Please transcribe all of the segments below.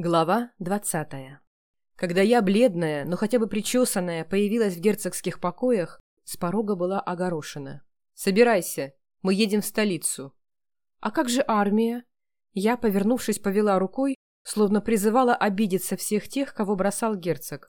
Глава двадцатая. Когда я, бледная, но хотя бы причесанная, появилась в герцогских покоях, с порога была огорошена. «Собирайся, мы едем в столицу». «А как же армия?» Я, повернувшись, повела рукой, словно призывала обидеться всех тех, кого бросал герцог.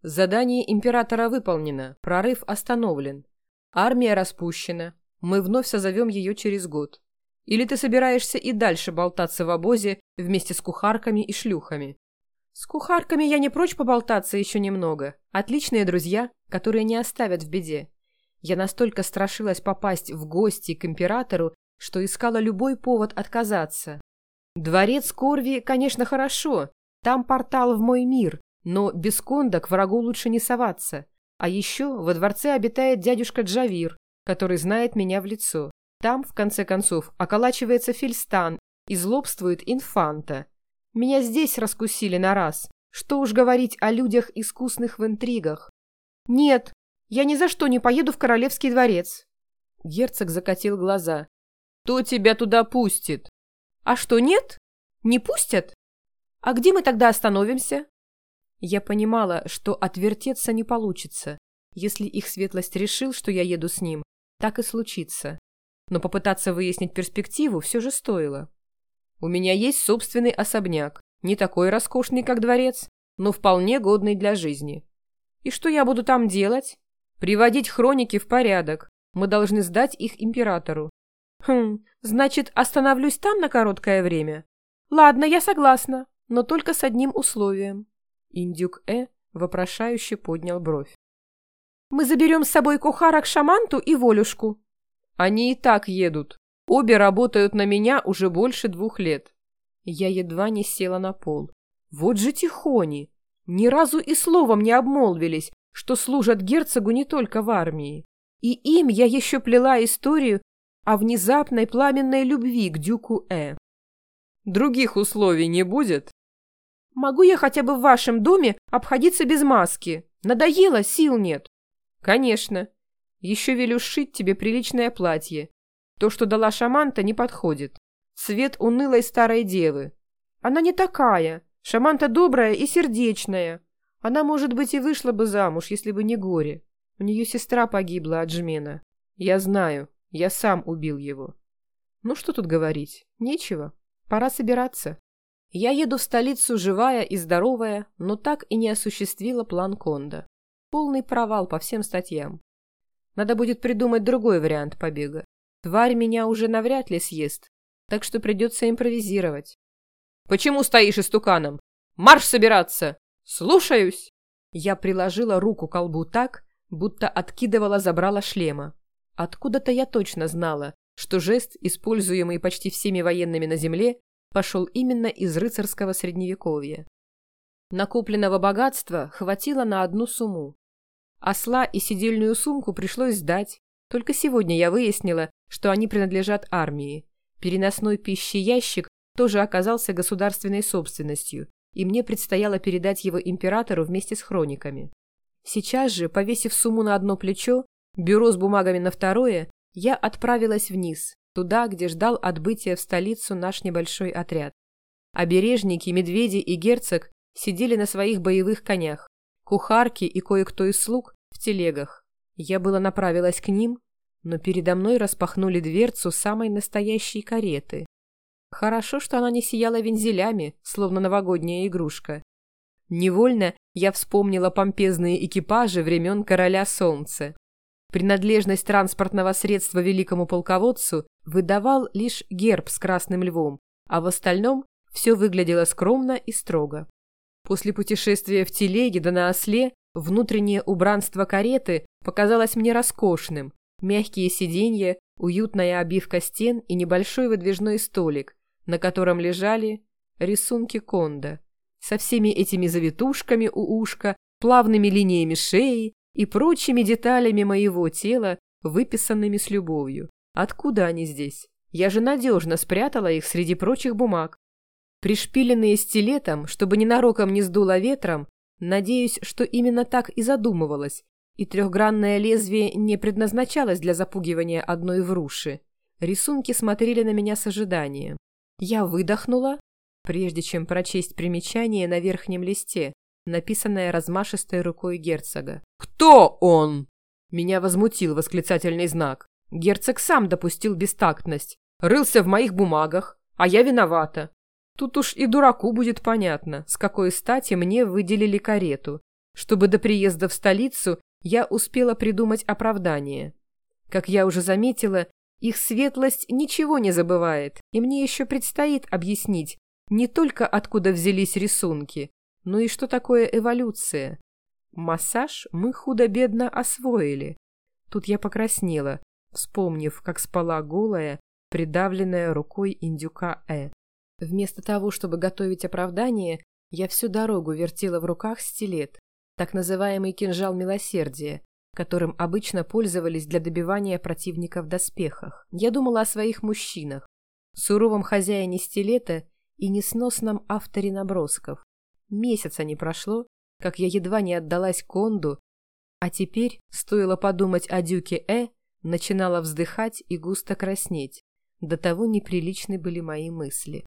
«Задание императора выполнено, прорыв остановлен. Армия распущена, мы вновь созовем ее через год. Или ты собираешься и дальше болтаться в обозе вместе с кухарками и шлюхами? С кухарками я не прочь поболтаться еще немного. Отличные друзья, которые не оставят в беде. Я настолько страшилась попасть в гости к императору, что искала любой повод отказаться. Дворец Корви, конечно, хорошо. Там портал в мой мир, но без конда к врагу лучше не соваться. А еще во дворце обитает дядюшка Джавир, который знает меня в лицо. Там, в конце концов, околачивается Фильстан и злобствует инфанта. Меня здесь раскусили на раз. Что уж говорить о людях, искусных в интригах. Нет, я ни за что не поеду в королевский дворец. Герцог закатил глаза. Кто тебя туда пустит? А что, нет? Не пустят? А где мы тогда остановимся? Я понимала, что отвертеться не получится. Если их светлость решил, что я еду с ним, так и случится но попытаться выяснить перспективу все же стоило. У меня есть собственный особняк, не такой роскошный, как дворец, но вполне годный для жизни. И что я буду там делать? Приводить хроники в порядок. Мы должны сдать их императору. Хм, значит, остановлюсь там на короткое время? Ладно, я согласна, но только с одним условием. Индюк Э вопрошающе поднял бровь. Мы заберем с собой кухара к шаманту и волюшку. Они и так едут. Обе работают на меня уже больше двух лет. Я едва не села на пол. Вот же тихони! Ни разу и словом не обмолвились, что служат герцогу не только в армии. И им я еще плела историю о внезапной пламенной любви к дюку Э. Других условий не будет? Могу я хотя бы в вашем доме обходиться без маски? Надоело, сил нет. Конечно. Еще велю сшить тебе приличное платье. То, что дала шаманта, не подходит. Цвет унылой старой девы. Она не такая. Шаманта добрая и сердечная. Она, может быть, и вышла бы замуж, если бы не горе. У нее сестра погибла от жмена. Я знаю, я сам убил его. Ну что тут говорить? Нечего. Пора собираться. Я еду в столицу живая и здоровая, но так и не осуществила план Конда. Полный провал по всем статьям. Надо будет придумать другой вариант побега. Тварь меня уже навряд ли съест, так что придется импровизировать. «Почему стоишь истуканом? Марш собираться! Слушаюсь!» Я приложила руку к колбу так, будто откидывала забрала шлема. Откуда-то я точно знала, что жест, используемый почти всеми военными на земле, пошел именно из рыцарского средневековья. Накопленного богатства хватило на одну сумму, Осла и сидельную сумку пришлось сдать. Только сегодня я выяснила, что они принадлежат армии. Переносной пищеящик тоже оказался государственной собственностью, и мне предстояло передать его императору вместе с хрониками. Сейчас же, повесив сумму на одно плечо, бюро с бумагами на второе, я отправилась вниз, туда, где ждал отбытия в столицу наш небольшой отряд. Обережники, медведи и герцог сидели на своих боевых конях, кухарки и кое-кто из слуг в телегах. Я было направилась к ним, но передо мной распахнули дверцу самой настоящей кареты. Хорошо, что она не сияла вензелями, словно новогодняя игрушка. Невольно я вспомнила помпезные экипажи времен короля солнца. Принадлежность транспортного средства великому полководцу выдавал лишь герб с красным львом, а в остальном все выглядело скромно и строго. После путешествия в телеге да на осле внутреннее убранство кареты показалось мне роскошным. Мягкие сиденья, уютная обивка стен и небольшой выдвижной столик, на котором лежали рисунки Конда со всеми этими завитушками у ушка, плавными линиями шеи и прочими деталями моего тела, выписанными с любовью. Откуда они здесь? Я же надежно спрятала их среди прочих бумаг. Пришпиленные стилетом, чтобы ненароком не сдуло ветром, надеюсь, что именно так и задумывалось, и трехгранное лезвие не предназначалось для запугивания одной вруши. Рисунки смотрели на меня с ожиданием. Я выдохнула, прежде чем прочесть примечание на верхнем листе, написанное размашистой рукой герцога. «Кто он?» Меня возмутил восклицательный знак. Герцог сам допустил бестактность. Рылся в моих бумагах, а я виновата. Тут уж и дураку будет понятно, с какой стати мне выделили карету, чтобы до приезда в столицу я успела придумать оправдание. Как я уже заметила, их светлость ничего не забывает, и мне еще предстоит объяснить не только откуда взялись рисунки, но и что такое эволюция. Массаж мы худо-бедно освоили. Тут я покраснела, вспомнив, как спала голая, придавленная рукой индюка Э. Вместо того, чтобы готовить оправдание, я всю дорогу вертела в руках стилет, так называемый кинжал милосердия, которым обычно пользовались для добивания противника в доспехах. Я думала о своих мужчинах, суровом хозяине стилета и несносном авторе набросков. Месяца не прошло, как я едва не отдалась Конду, а теперь, стоило подумать о дюке Э, начинала вздыхать и густо краснеть. До того неприличны были мои мысли.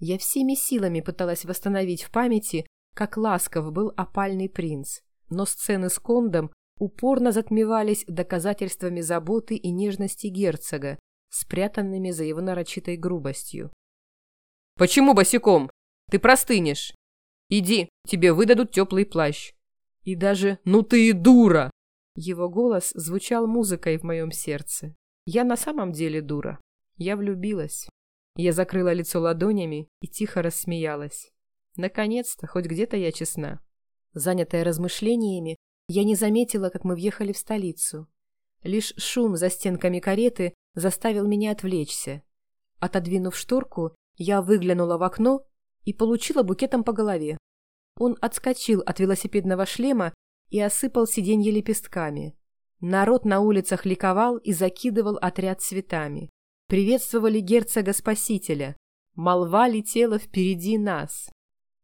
Я всеми силами пыталась восстановить в памяти, как ласков был опальный принц, но сцены с Кондом упорно затмевались доказательствами заботы и нежности герцога, спрятанными за его нарочитой грубостью. «Почему босиком? Ты простынешь. Иди, тебе выдадут теплый плащ. И даже «ну ты и дура!» Его голос звучал музыкой в моем сердце. Я на самом деле дура. Я влюбилась. Я закрыла лицо ладонями и тихо рассмеялась. Наконец-то, хоть где-то я честна. Занятая размышлениями, я не заметила, как мы въехали в столицу. Лишь шум за стенками кареты заставил меня отвлечься. Отодвинув шторку, я выглянула в окно и получила букетом по голове. Он отскочил от велосипедного шлема и осыпал сиденье лепестками. Народ на улицах ликовал и закидывал отряд цветами. Приветствовали герцога-спасителя. Молва летела впереди нас.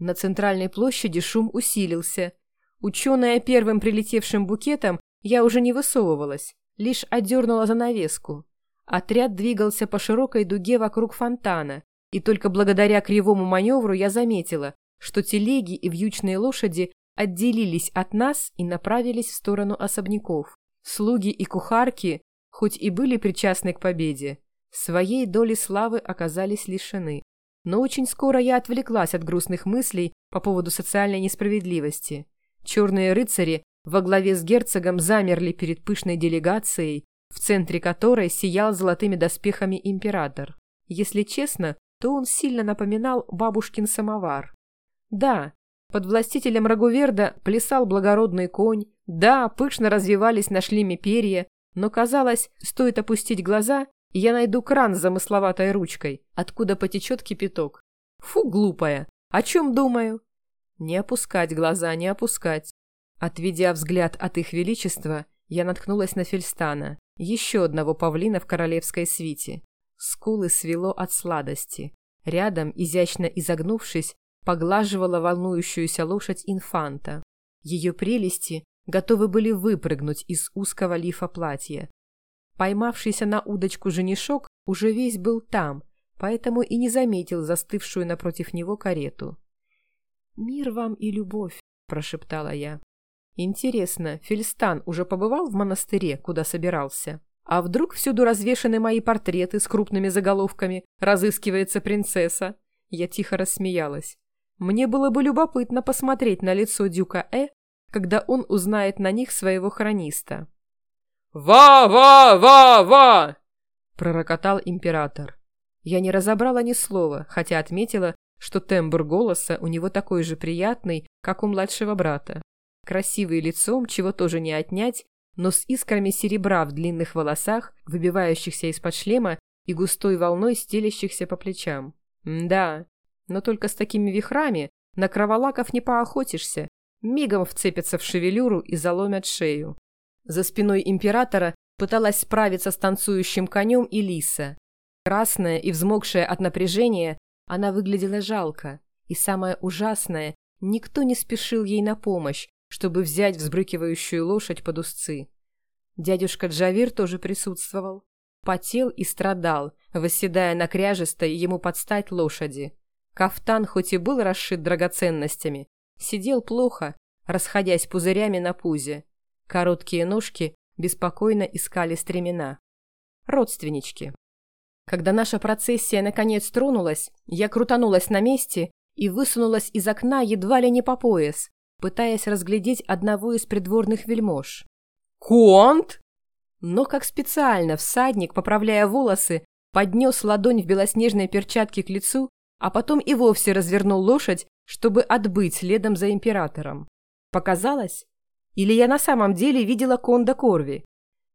На центральной площади шум усилился. Ученая первым прилетевшим букетом, я уже не высовывалась, лишь одернула занавеску. Отряд двигался по широкой дуге вокруг фонтана, и только благодаря кривому маневру я заметила, что телеги и вьючные лошади отделились от нас и направились в сторону особняков. Слуги и кухарки, хоть и были причастны к победе, Своей доли славы оказались лишены. Но очень скоро я отвлеклась от грустных мыслей по поводу социальной несправедливости. Черные рыцари во главе с герцогом замерли перед пышной делегацией, в центре которой сиял золотыми доспехами император. Если честно, то он сильно напоминал бабушкин самовар. Да, под властителем Рагуверда плясал благородный конь, да, пышно развивались на шлеме перья, но казалось, стоит опустить глаза, я найду кран с замысловатой ручкой, откуда потечет кипяток. Фу, глупая, о чем думаю? Не опускать глаза, не опускать. Отведя взгляд от их величества, я наткнулась на Фельстана, еще одного павлина в королевской свите. Скулы свело от сладости. Рядом, изящно изогнувшись, поглаживала волнующуюся лошадь инфанта. Ее прелести готовы были выпрыгнуть из узкого лифа платья, Поймавшийся на удочку женишок уже весь был там, поэтому и не заметил застывшую напротив него карету. «Мир вам и любовь», — прошептала я. «Интересно, Фельстан уже побывал в монастыре, куда собирался? А вдруг всюду развешаны мои портреты с крупными заголовками «Разыскивается принцесса»?» Я тихо рассмеялась. Мне было бы любопытно посмотреть на лицо Дюка Э, когда он узнает на них своего хрониста. «Ва-ва-ва-ва!» — пророкотал император. Я не разобрала ни слова, хотя отметила, что тембр голоса у него такой же приятный, как у младшего брата. Красивый лицом, чего тоже не отнять, но с искрами серебра в длинных волосах, выбивающихся из-под шлема и густой волной стелящихся по плечам. М да, но только с такими вихрами на кроволаков не поохотишься, мигом вцепятся в шевелюру и заломят шею. За спиной императора пыталась справиться с танцующим конем и лиса. Красная и взмокшая от напряжения, она выглядела жалко. И самое ужасное, никто не спешил ей на помощь, чтобы взять взбрыкивающую лошадь под узцы. Дядюшка Джавир тоже присутствовал. Потел и страдал, восседая на кряжестой ему подстать лошади. Кафтан хоть и был расшит драгоценностями, сидел плохо, расходясь пузырями на пузе. Короткие ножки беспокойно искали стремена. Родственнички. Когда наша процессия наконец тронулась, я крутанулась на месте и высунулась из окна едва ли не по пояс, пытаясь разглядеть одного из придворных вельмож. «Конт!» Но как специально всадник, поправляя волосы, поднес ладонь в белоснежной перчатке к лицу, а потом и вовсе развернул лошадь, чтобы отбыть следом за императором. Показалось? Или я на самом деле видела Конда Корви?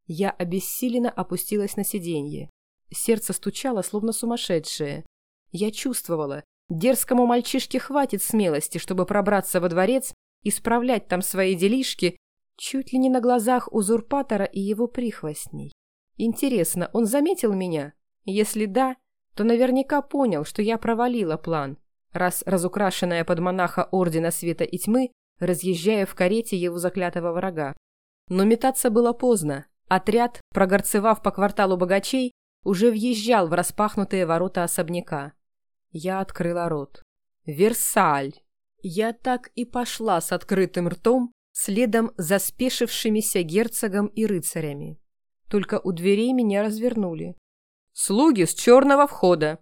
Я обессиленно опустилась на сиденье. Сердце стучало, словно сумасшедшее. Я чувствовала, дерзкому мальчишке хватит смелости, чтобы пробраться во дворец и справлять там свои делишки чуть ли не на глазах узурпатора и его прихвостней. Интересно, он заметил меня? Если да, то наверняка понял, что я провалила план, раз разукрашенная под монаха Ордена Света и Тьмы, разъезжая в карете его заклятого врага. Но метаться было поздно. Отряд, прогорцевав по кварталу богачей, уже въезжал в распахнутые ворота особняка. Я открыла рот. «Версаль!» Я так и пошла с открытым ртом, следом за спешившимися герцогом и рыцарями. Только у дверей меня развернули. «Слуги с черного входа!»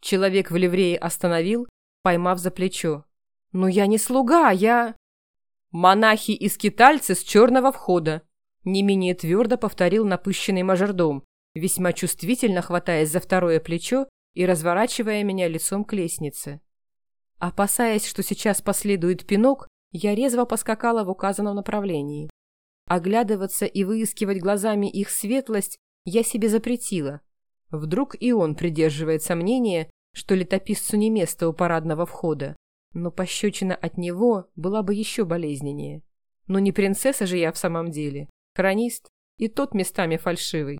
Человек в ливрее остановил, поймав за плечо. «Но я не слуга, я...» «Монахи и скитальцы с черного входа!» Не менее твердо повторил напыщенный мажордом, весьма чувствительно хватаясь за второе плечо и разворачивая меня лицом к лестнице. Опасаясь, что сейчас последует пинок, я резво поскакала в указанном направлении. Оглядываться и выискивать глазами их светлость я себе запретила. Вдруг и он придерживается мнения, что летописцу не место у парадного входа. Но пощечина от него была бы еще болезненнее. Но не принцесса же я в самом деле. Хронист, и тот местами фальшивый.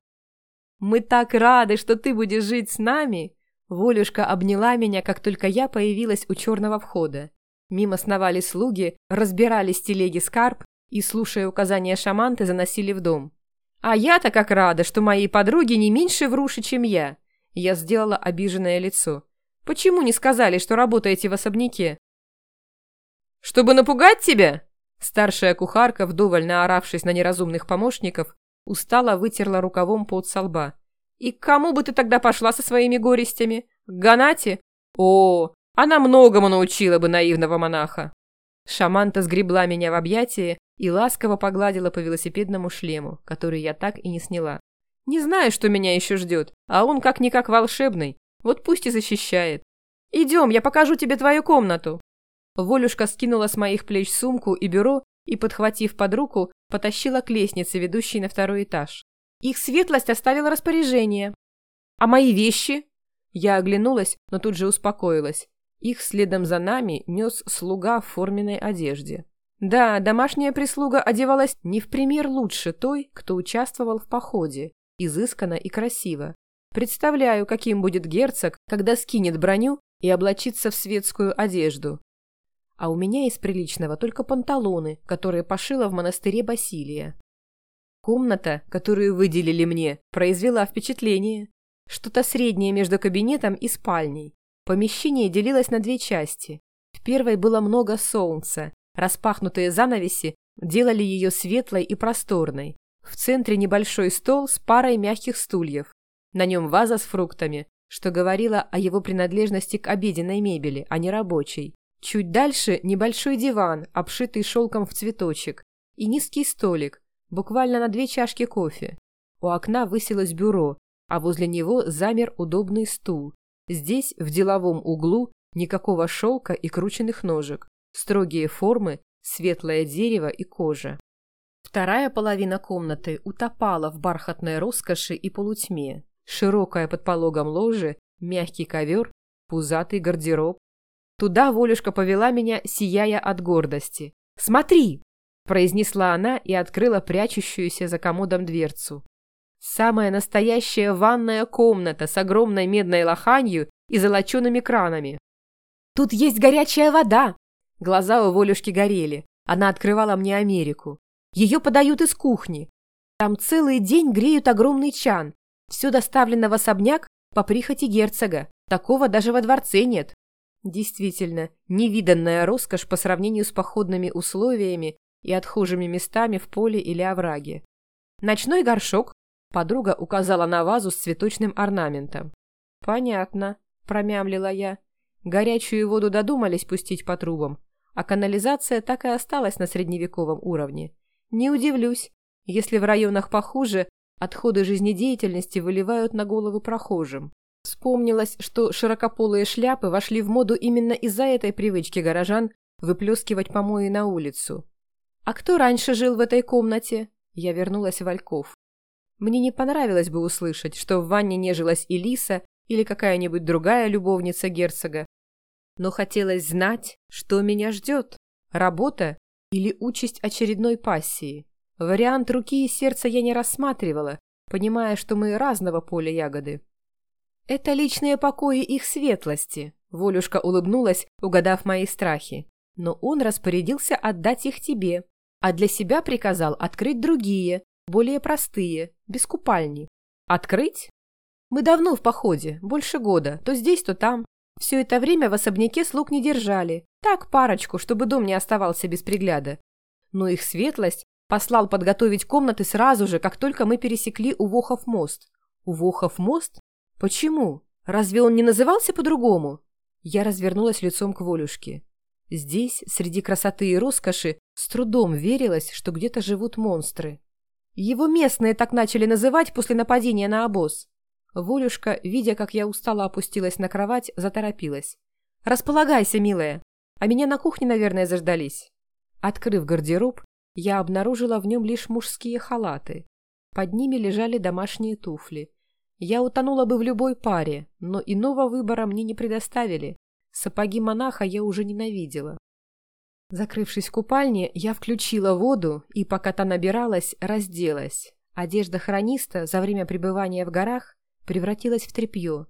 «Мы так рады, что ты будешь жить с нами!» Волюшка обняла меня, как только я появилась у черного входа. Мимо сновали слуги, разбирались телеги скарб и, слушая указания шаманты, заносили в дом. А я-то как рада, что мои подруги не меньше вруши, чем я. Я сделала обиженное лицо. Почему не сказали, что работаете в особняке? Чтобы напугать тебя? Старшая кухарка, вдоволь наоравшись на неразумных помощников, устало вытерла рукавом пот со лба. «И к кому бы ты тогда пошла со своими горестями? К Ганате? О, она многому научила бы наивного монаха!» Шаманта сгребла меня в объятия и ласково погладила по велосипедному шлему, который я так и не сняла. «Не знаю, что меня еще ждет, а он как-никак волшебный, вот пусть и защищает. Идем, я покажу тебе твою комнату!» Волюшка скинула с моих плеч сумку и бюро и, подхватив под руку, потащила к лестнице, ведущей на второй этаж. Их светлость оставила распоряжение. А мои вещи? Я оглянулась, но тут же успокоилась. Их следом за нами нес слуга в форменной одежде. Да, домашняя прислуга одевалась не в пример лучше той, кто участвовал в походе, изысканно и красиво. Представляю, каким будет герцог, когда скинет броню и облачится в светскую одежду. А у меня из приличного только панталоны, которые пошила в монастыре Басилия. Комната, которую выделили мне, произвела впечатление. Что-то среднее между кабинетом и спальней. Помещение делилось на две части. В первой было много солнца. Распахнутые занавеси делали ее светлой и просторной. В центре небольшой стол с парой мягких стульев. На нем ваза с фруктами, что говорило о его принадлежности к обеденной мебели, а не рабочей. Чуть дальше небольшой диван, обшитый шелком в цветочек, и низкий столик, буквально на две чашки кофе. У окна высилось бюро, а возле него замер удобный стул. Здесь, в деловом углу, никакого шелка и крученных ножек, строгие формы, светлое дерево и кожа. Вторая половина комнаты утопала в бархатной роскоши и полутьме. Широкая под пологом ложе, мягкий ковер, пузатый гардероб, Туда Волюшка повела меня, сияя от гордости. «Смотри!» – произнесла она и открыла прячущуюся за комодом дверцу. Самая настоящая ванная комната с огромной медной лоханью и золочеными кранами. «Тут есть горячая вода!» Глаза у Волюшки горели. Она открывала мне Америку. Ее подают из кухни. Там целый день греют огромный чан. Все доставлено в особняк по прихоти герцога. Такого даже во дворце нет. Действительно, невиданная роскошь по сравнению с походными условиями и отхожими местами в поле или овраге. Ночной горшок подруга указала на вазу с цветочным орнаментом. «Понятно», – промямлила я. Горячую воду додумались пустить по трубам, а канализация так и осталась на средневековом уровне. Не удивлюсь, если в районах похуже отходы жизнедеятельности выливают на голову прохожим. Вспомнилось, что широкополые шляпы вошли в моду именно из-за этой привычки горожан выплескивать помои на улицу. «А кто раньше жил в этой комнате?» Я вернулась в Ольков. Мне не понравилось бы услышать, что в ванне нежилась Элиса или какая-нибудь другая любовница герцога. Но хотелось знать, что меня ждет. Работа или участь очередной пассии. Вариант руки и сердца я не рассматривала, понимая, что мы разного поля ягоды. «Это личные покои их светлости», — Волюшка улыбнулась, угадав мои страхи. «Но он распорядился отдать их тебе, а для себя приказал открыть другие, более простые, без купальни. Открыть? Мы давно в походе, больше года, то здесь, то там. Все это время в особняке слуг не держали. Так, парочку, чтобы дом не оставался без пригляда. Но их светлость послал подготовить комнаты сразу же, как только мы пересекли Увохов мост. Увохов мост? Почему? Разве он не назывался по-другому? Я развернулась лицом к Волюшке. Здесь, среди красоты и роскоши, с трудом верилось, что где-то живут монстры. Его местные так начали называть после нападения на обоз. Волюшка, видя, как я устало опустилась на кровать, заторопилась. «Располагайся, милая. А меня на кухне, наверное, заждались». Открыв гардероб, я обнаружила в нем лишь мужские халаты. Под ними лежали домашние туфли. Я утонула бы в любой паре, но иного выбора мне не предоставили. Сапоги монаха я уже ненавидела. Закрывшись в купальне, я включила воду и, пока та набиралась, разделась. Одежда хрониста за время пребывания в горах превратилась в тряпье.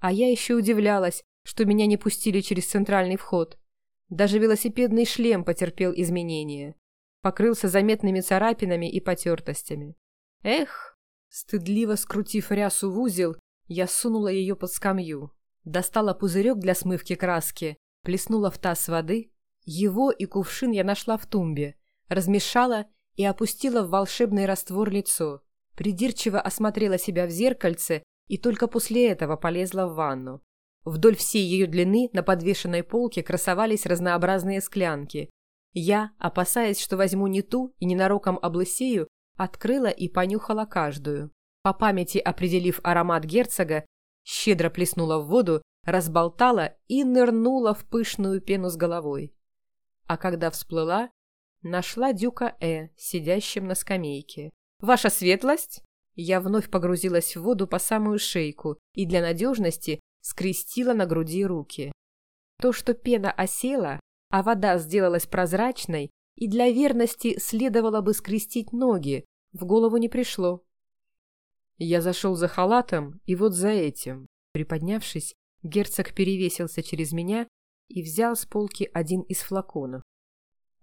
А я еще удивлялась, что меня не пустили через центральный вход. Даже велосипедный шлем потерпел изменения. Покрылся заметными царапинами и потертостями. Эх! Стыдливо скрутив рясу в узел, я сунула ее под скамью. Достала пузырек для смывки краски, плеснула в таз воды. Его и кувшин я нашла в тумбе, размешала и опустила в волшебный раствор лицо. Придирчиво осмотрела себя в зеркальце и только после этого полезла в ванну. Вдоль всей ее длины на подвешенной полке красовались разнообразные склянки. Я, опасаясь, что возьму не ту и ненароком облысею, открыла и понюхала каждую. По памяти определив аромат герцога, щедро плеснула в воду, разболтала и нырнула в пышную пену с головой. А когда всплыла, нашла дюка Э, сидящим на скамейке. «Ваша светлость?» Я вновь погрузилась в воду по самую шейку и для надежности скрестила на груди руки. То, что пена осела, а вода сделалась прозрачной, и для верности следовало бы скрестить ноги, в голову не пришло. Я зашел за халатом, и вот за этим. Приподнявшись, герцог перевесился через меня и взял с полки один из флаконов.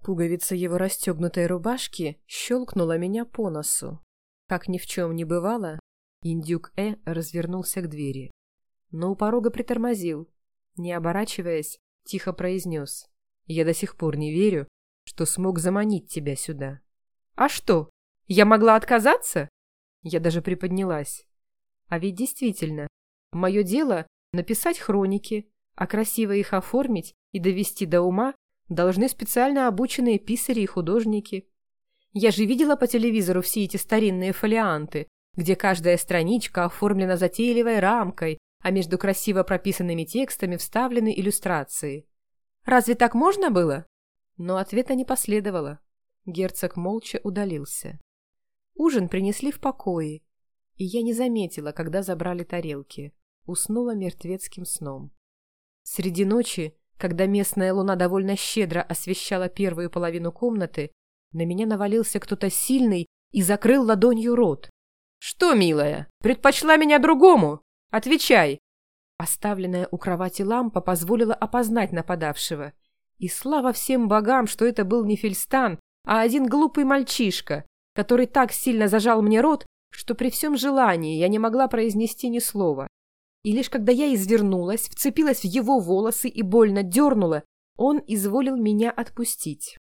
Пуговица его расстегнутой рубашки щелкнула меня по носу. Как ни в чем не бывало, индюк Э развернулся к двери. Но у порога притормозил. Не оборачиваясь, тихо произнес. «Я до сих пор не верю, что смог заманить тебя сюда». «А что, я могла отказаться?» Я даже приподнялась. А ведь действительно, мое дело — написать хроники, а красиво их оформить и довести до ума должны специально обученные писари и художники. Я же видела по телевизору все эти старинные фолианты, где каждая страничка оформлена затейливой рамкой, а между красиво прописанными текстами вставлены иллюстрации. Разве так можно было? Но ответа не последовало. Герцог молча удалился. Ужин принесли в покое, и я не заметила, когда забрали тарелки. Уснула мертвецким сном. Среди ночи, когда местная луна довольно щедро освещала первую половину комнаты, на меня навалился кто-то сильный и закрыл ладонью рот. «Что, милая, предпочла меня другому? Отвечай!» Оставленная у кровати лампа позволила опознать нападавшего. И слава всем богам, что это был не Фельстан, а один глупый мальчишка, который так сильно зажал мне рот, что при всем желании я не могла произнести ни слова. И лишь когда я извернулась, вцепилась в его волосы и больно дернула, он изволил меня отпустить.